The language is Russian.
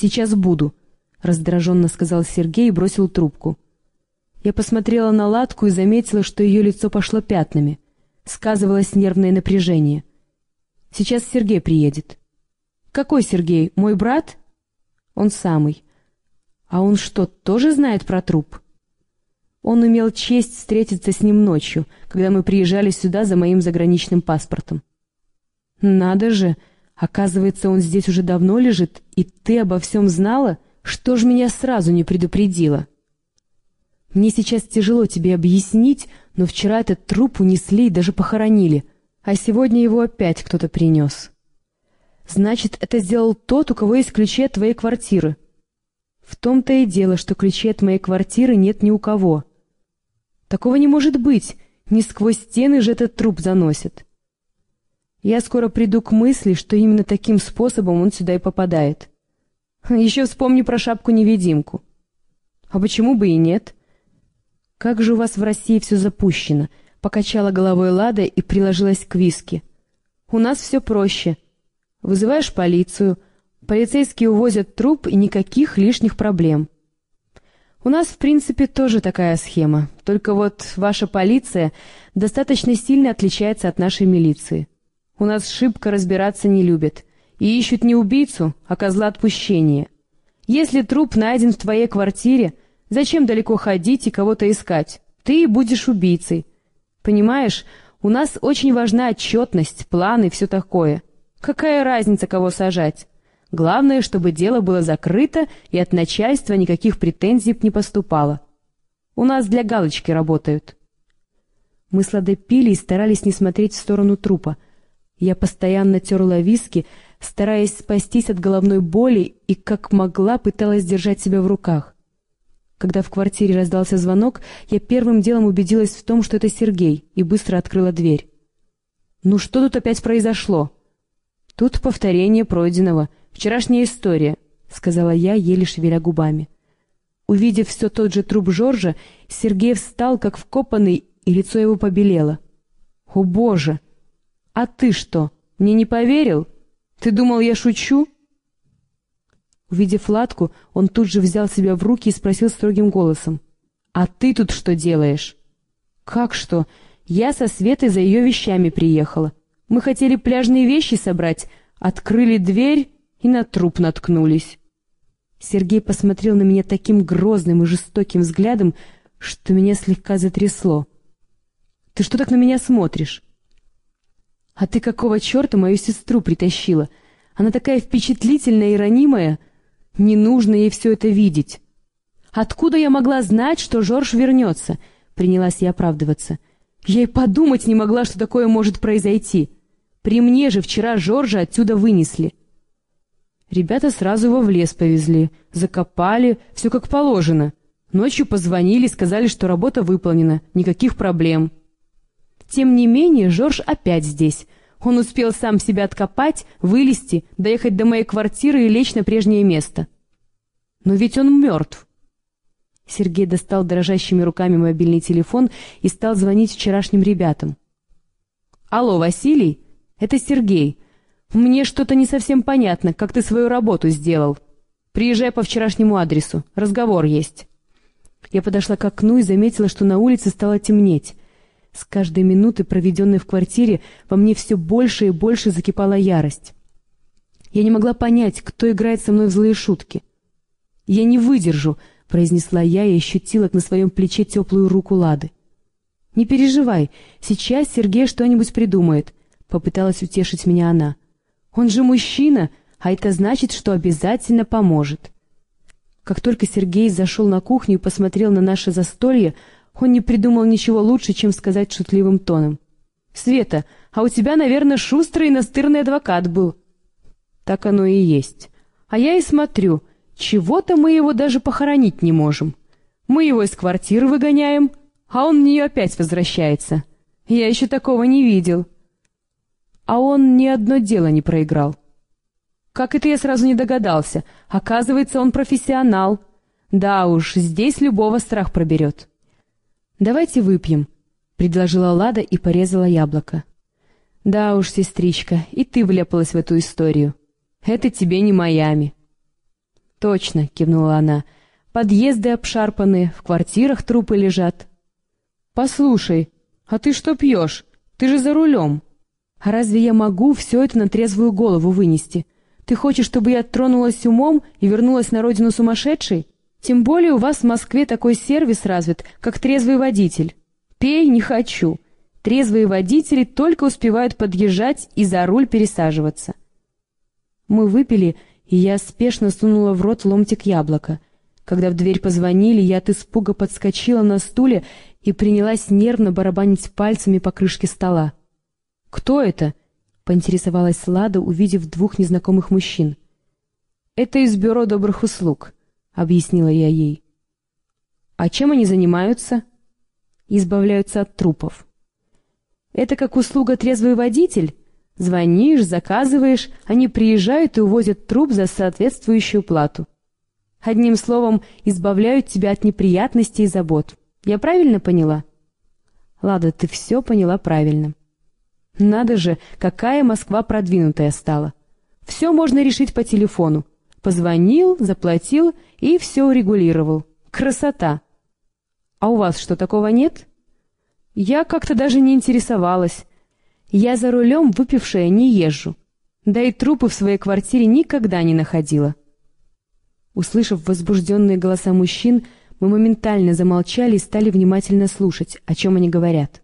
«Сейчас буду», — раздраженно сказал Сергей и бросил трубку. Я посмотрела на Ладку и заметила, что ее лицо пошло пятнами. Сказывалось нервное напряжение. «Сейчас Сергей приедет». «Какой Сергей? Мой брат?» «Он самый». «А он что, тоже знает про труп?» Он имел честь встретиться с ним ночью, когда мы приезжали сюда за моим заграничным паспортом. «Надо же! Оказывается, он здесь уже давно лежит, и ты обо всем знала? Что ж меня сразу не предупредила?» Мне сейчас тяжело тебе объяснить, но вчера этот труп унесли и даже похоронили, а сегодня его опять кто-то принес. Значит, это сделал тот, у кого есть ключи от твоей квартиры. В том-то и дело, что ключей от моей квартиры нет ни у кого. Такого не может быть, не сквозь стены же этот труп заносит. Я скоро приду к мысли, что именно таким способом он сюда и попадает. Еще вспомни про шапку-невидимку. А почему бы и нет?» «Как же у вас в России все запущено?» — покачала головой Лада и приложилась к виски. «У нас все проще. Вызываешь полицию, полицейские увозят труп и никаких лишних проблем. У нас, в принципе, тоже такая схема, только вот ваша полиция достаточно сильно отличается от нашей милиции. У нас шибко разбираться не любят и ищут не убийцу, а козла отпущения. Если труп найден в твоей квартире — Зачем далеко ходить и кого-то искать? Ты будешь убийцей. Понимаешь, у нас очень важна отчетность, планы и все такое. Какая разница, кого сажать? Главное, чтобы дело было закрыто и от начальства никаких претензий не поступало. У нас для галочки работают. Мы сладо пили и старались не смотреть в сторону трупа. Я постоянно терла виски, стараясь спастись от головной боли и, как могла, пыталась держать себя в руках. Когда в квартире раздался звонок, я первым делом убедилась в том, что это Сергей, и быстро открыла дверь. «Ну что тут опять произошло?» «Тут повторение пройденного. Вчерашняя история», — сказала я, еле шевеля губами. Увидев все тот же труп Жоржа, Сергей встал, как вкопанный, и лицо его побелело. «О, Боже! А ты что, мне не поверил? Ты думал, я шучу?» Увидев Ладку, он тут же взял себя в руки и спросил строгим голосом. «А ты тут что делаешь?» «Как что? Я со Светой за ее вещами приехала. Мы хотели пляжные вещи собрать, открыли дверь и на труп наткнулись». Сергей посмотрел на меня таким грозным и жестоким взглядом, что меня слегка затрясло. «Ты что так на меня смотришь?» «А ты какого черта мою сестру притащила? Она такая впечатлительная и ранимая!» Не нужно ей все это видеть. Откуда я могла знать, что Жорж вернется? Принялась я оправдываться. Я и подумать не могла, что такое может произойти. При мне же вчера Жоржа отсюда вынесли. Ребята сразу его в лес повезли, закопали, все как положено. Ночью позвонили, сказали, что работа выполнена, никаких проблем. Тем не менее, Жорж опять здесь — он успел сам себя откопать, вылезти, доехать до моей квартиры и лечь на прежнее место. Но ведь он мертв. Сергей достал дрожащими руками мобильный телефон и стал звонить вчерашним ребятам. «Алло, Василий? Это Сергей. Мне что-то не совсем понятно, как ты свою работу сделал. Приезжай по вчерашнему адресу. Разговор есть». Я подошла к окну и заметила, что на улице стало темнеть. С каждой минуты, проведенной в квартире, во мне все больше и больше закипала ярость. Я не могла понять, кто играет со мной в злые шутки. «Я не выдержу», — произнесла я и ощутила на своем плече теплую руку Лады. «Не переживай, сейчас Сергей что-нибудь придумает», — попыталась утешить меня она. «Он же мужчина, а это значит, что обязательно поможет». Как только Сергей зашел на кухню и посмотрел на наше застолье, он не придумал ничего лучше, чем сказать шутливым тоном. «Света, а у тебя, наверное, шустрый и настырный адвокат был». «Так оно и есть. А я и смотрю, чего-то мы его даже похоронить не можем. Мы его из квартиры выгоняем, а он в нее опять возвращается. Я еще такого не видел». А он ни одно дело не проиграл. Как это я сразу не догадался? Оказывается, он профессионал. Да уж, здесь любого страх проберет. «Давайте выпьем», — предложила Лада и порезала яблоко. «Да уж, сестричка, и ты вляпалась в эту историю. Это тебе не Майами». «Точно», — кивнула она. «Подъезды обшарпаны, в квартирах трупы лежат». «Послушай, а ты что пьешь? Ты же за рулем». «А разве я могу все это на трезвую голову вынести? Ты хочешь, чтобы я тронулась умом и вернулась на родину сумасшедшей? Тем более у вас в Москве такой сервис развит, как трезвый водитель. Пей не хочу. Трезвые водители только успевают подъезжать и за руль пересаживаться». Мы выпили, и я спешно сунула в рот ломтик яблока. Когда в дверь позвонили, я от испуга подскочила на стуле и принялась нервно барабанить пальцами по крышке стола. «Кто это?» — поинтересовалась Лада, увидев двух незнакомых мужчин. «Это из бюро добрых услуг», — объяснила я ей. «А чем они занимаются?» «Избавляются от трупов». «Это как услуга трезвый водитель?» Звонишь, заказываешь, они приезжают и увозят труп за соответствующую плату. Одним словом, избавляют тебя от неприятностей и забот. Я правильно поняла? Лада, ты все поняла правильно. Надо же, какая Москва продвинутая стала. Все можно решить по телефону. Позвонил, заплатил и все урегулировал. Красота! А у вас что, такого нет? Я как-то даже не интересовалась. Я за рулем выпившая не езжу. Да и трупы в своей квартире никогда не находила. Услышав возбужденные голоса мужчин, мы моментально замолчали и стали внимательно слушать, о чем они говорят.